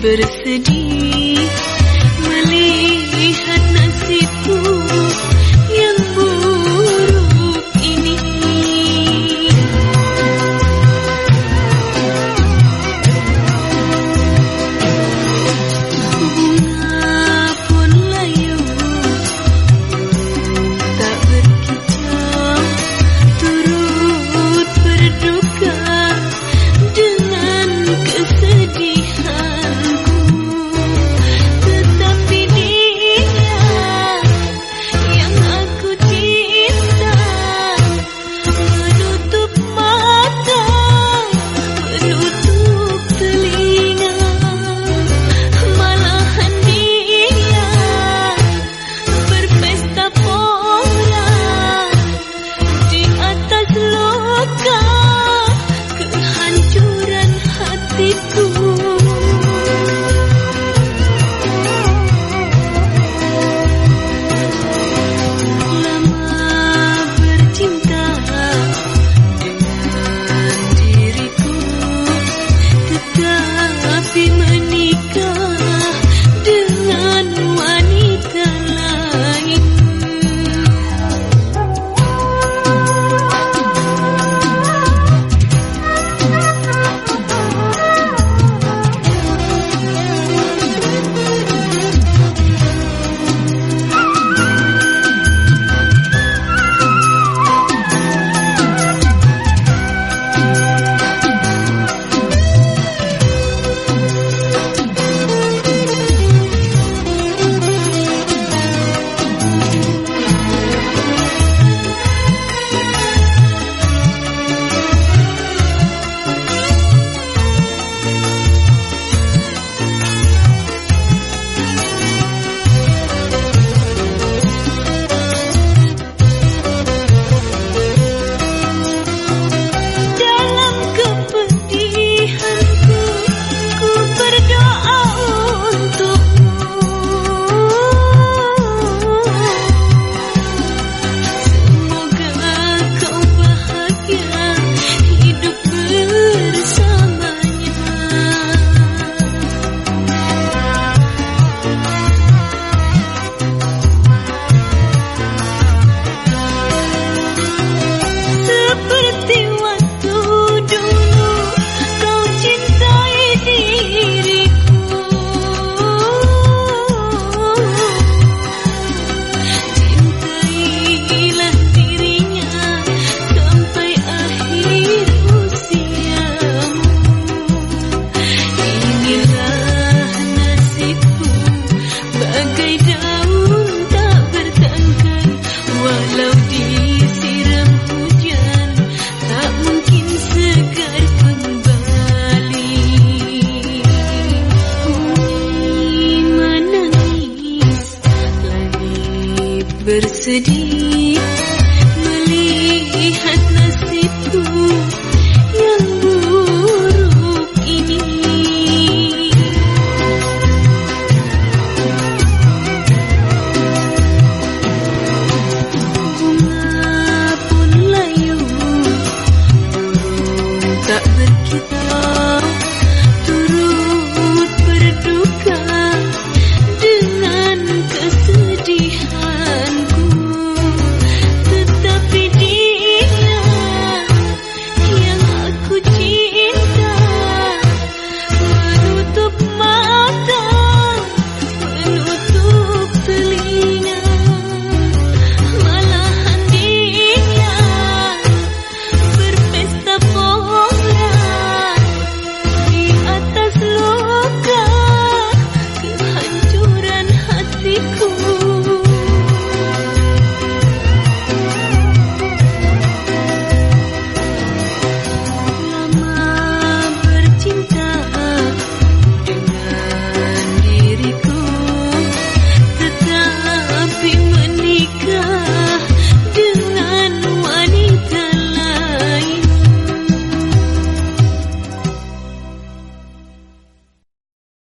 but it's bersedih melihat nasibku yang buruk ini. Bunga pun layu tak berkita